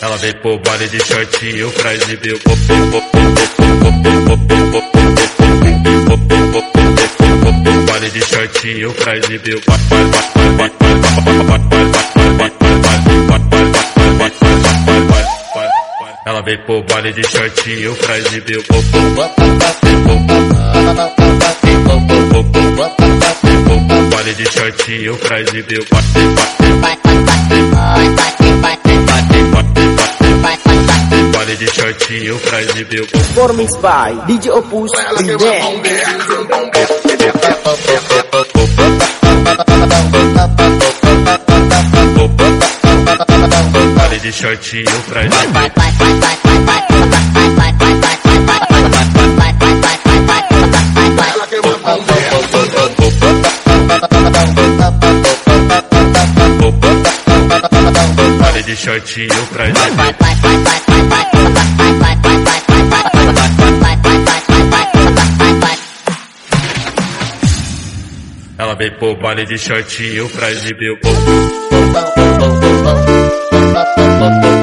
Ela vem pro baile de shortinho pra exibir o Baile de shortinho pra exibir o Ela vem pro baile de shortinho pra exibir o Baile de shortinho pra exibir o Baile de shortinho pra exibir o Performance by DJ Opus Band. Baile de shortinho pra exibir Baile de shortinho pra exibir Ela vem pro baile de shortinho pra exibir o Hands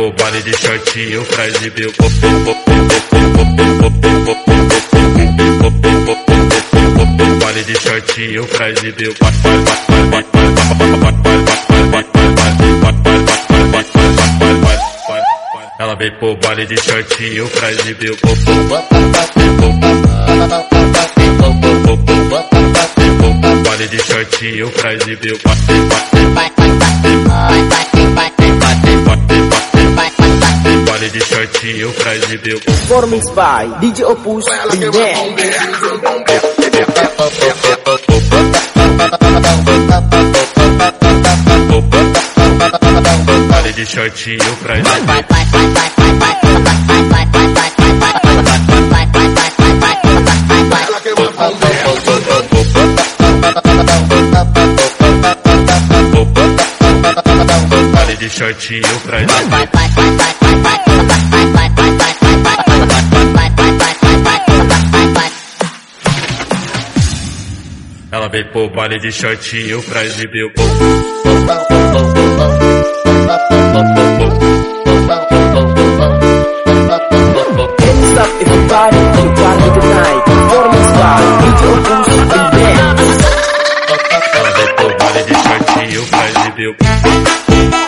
pro baile de shortinho pra exibir o Baile de shortinho pra exibir o Ela vem pro baile de shortinho pra exibir o Baile de shortinho pra exibir o shortinho pra o Performance by DJ Opus Band. Baile de shortinho pra Ela veio pro baile de shortinho pra exibir o Ela veio pro baile de shortinho pra exibir o